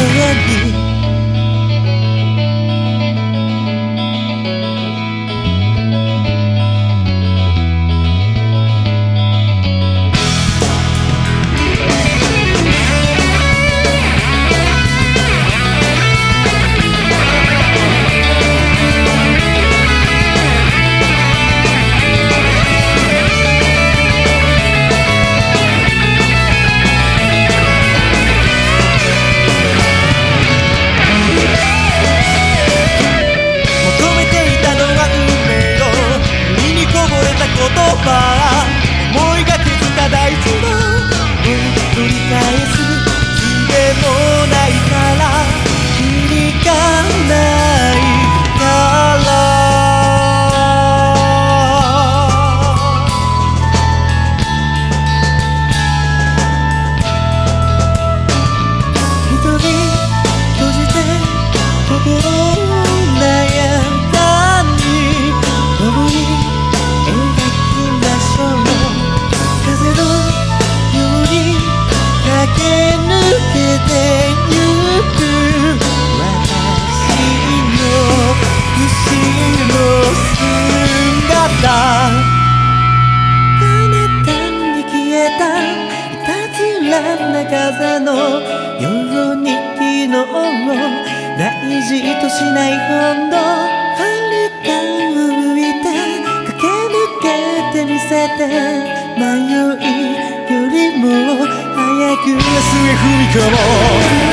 为了你。夜に昨日を大事としないほど遥か向いて駆け抜けてみせて迷いよりも早く明日へ踏み込も